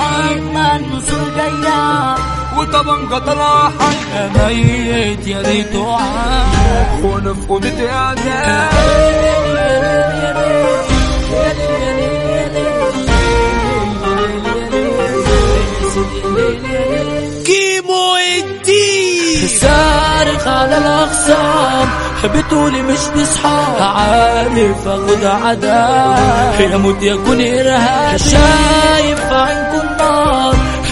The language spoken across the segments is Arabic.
نصر جاية وطبنجة طلع حي ميت يا ريته عاش وأنا في اعداء كيمو الدين صارخ على الاخصام بتقولي مش بصحاب عارف اخد عذاب يموت يكون ارهاب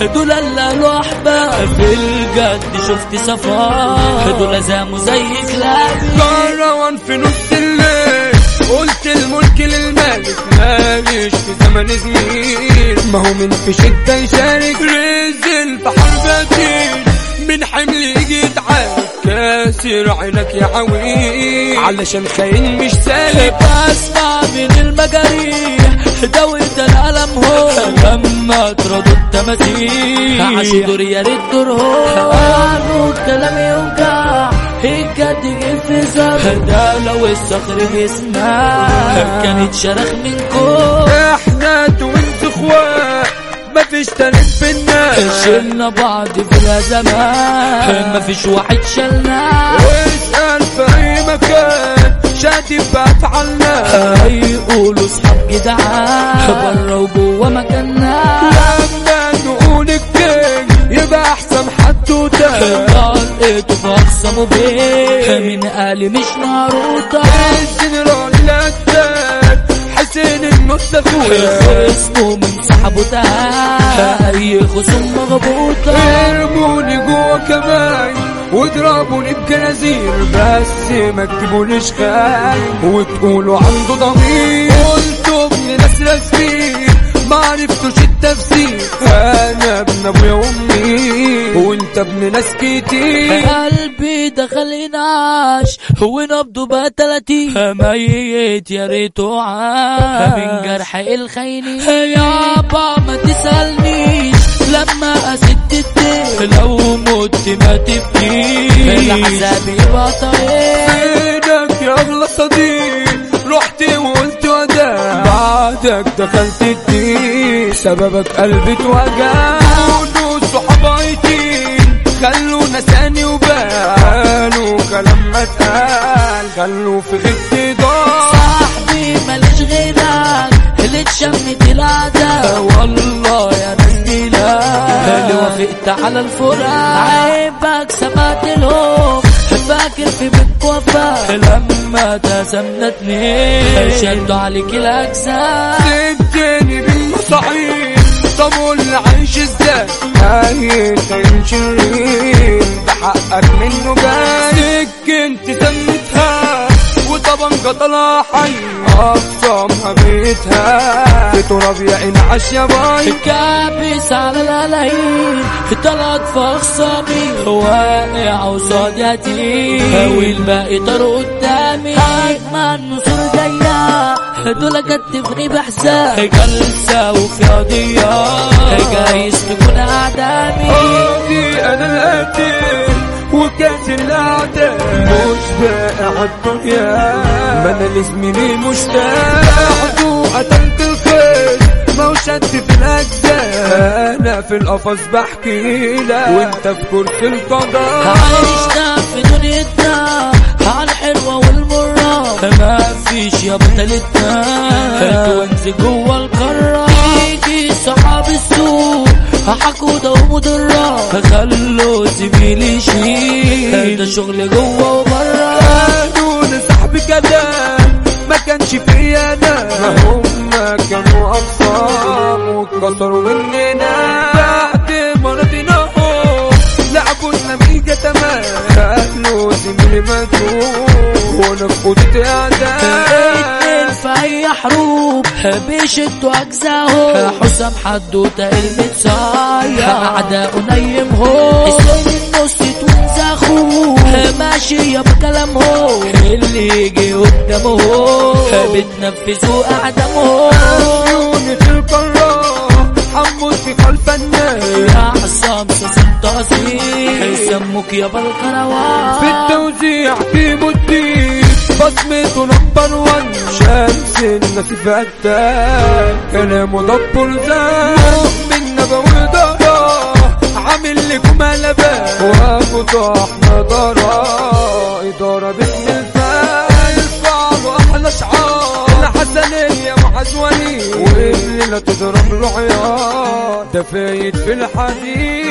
دول احباب في الجد شفت صفار دول زاموا زي كلاب كروان في نص الليل. قلت الملك للملك ماليش في زمن زميل. ما هو من في شدة يشارك رزل في حرب من حمل يجي يتعارك كاسر عينك يا عويل. علشان خاين مش سالك بسمع من المجاريح دوت الألم هو. لما تردوا التماثيل عاشوا دور يا ريت دور هو. قالوا الكلام يوجع الجد في زر ده لو الصخر يسمع كانت شرخ منكم إحنا وانت اخوات مفيش تالت في الناس شلنا بعض في الازمات مفيش واحد شلنا. واسأل في أي مكان. شادي بافعالنا هيقولوا اصحاب جدعان بره وجوه مكاننا لما نقول الكينج يبقى أحسن حد وده. طلقته فخصموا بيه من قالي مش ناروتا الجنرال لكتاب حسين اخويا خصمه من صاحبه ده. أي خصوم مغبوطة. ارموني جوا كمان. واضربوني بجنازير بس ما تجيبونيش خاين وتقولوا عنده ضمير. قلتوا ابن ناس رسمين ما عرفتوش التفسير. أنا ابن أبويا وأمي وأنت ابن ناس كتير. قلبي دخل ينعش هو نبضه بقى تلاتين. ميت يا ريته عاش من جرح الخيني يابا ما تسألنيش لما الدين لو مت ما تبكيش العذاب يبقى طريق فينك يا اغلى صديق. رحت وقلت وداع بعدك دخلت الدين. سببك قلبي اتوجع كونوا صحاب عيتين خلونا ثاني وبالوا كلام ما اتقال. خلوا في خدي ضاع صاحبي ماليش غيرك. اللي اتشمت العذاب. والله اللي وافقت على الفراق عيبك سمعت لهم. فاكر في بيت وفاء لما تسمنا اتنين. شدوا عليك الاجزاء سبتني بالمصاعيد طب واللي عايش إزاي؟ عايش شرير ده حقك منه جاي سكنت سمتها وطبنجة طلع حي. بيتها. في تراب يا يا باي. كابس على القلايين في اخصامي واقع وصاد يتيم والباقي طار قدامي. اجمل نصور جاية دول كتفني بحساب جلسة وفي قضيه جايز تكون أعدامي. قلبي أنا القاتل الاعداء مش باقي عالدنيا ما أنا لزميلي مشتاق قتلت الخير ما هو شد في الأجزاء. أنا في القفص بحكي لك وأنت في كرسي القضاء. عشنا في دنيتنا على الحلوة والمرة ما فيش يا بطلتنا توانز جوه القارة السوق حقودة ومضرة خلوا زميلي يشيل. ده شغل جوة وبرة. قالوا صاحبي كلام ما كانش فيا أنا ما هم كانوا اقسام واتكسروا مننا. بعد ما رضيناهم لعبوا النميجة تمام. قالوا زميلي ماتوا وأنا اوضتي اعداء اتنين في اي حروب بيشدوا اجزاهم حسام حدوته المتصايا اعداء نيمهم حسين النص توينز اخوه ماشية بكلامهم اللي يجي قدامه. بتنفذوا اعدامهم عيوني في القارة حمود في خلف الناس. يا حسام ساسن تقصير سموك يا بالقروان في التوزيع في مدير بصمته نمبر وان. شمس الناس في قتال كلامه دبر زان مؤمن نبوي دارا عامل لكم قلبان وابو طحنا دارا إدارة باسم الفايل فعلوا أحلى شعار الحسنية محزوني واللي لا تضرب له عيار ده فايد في الحديد.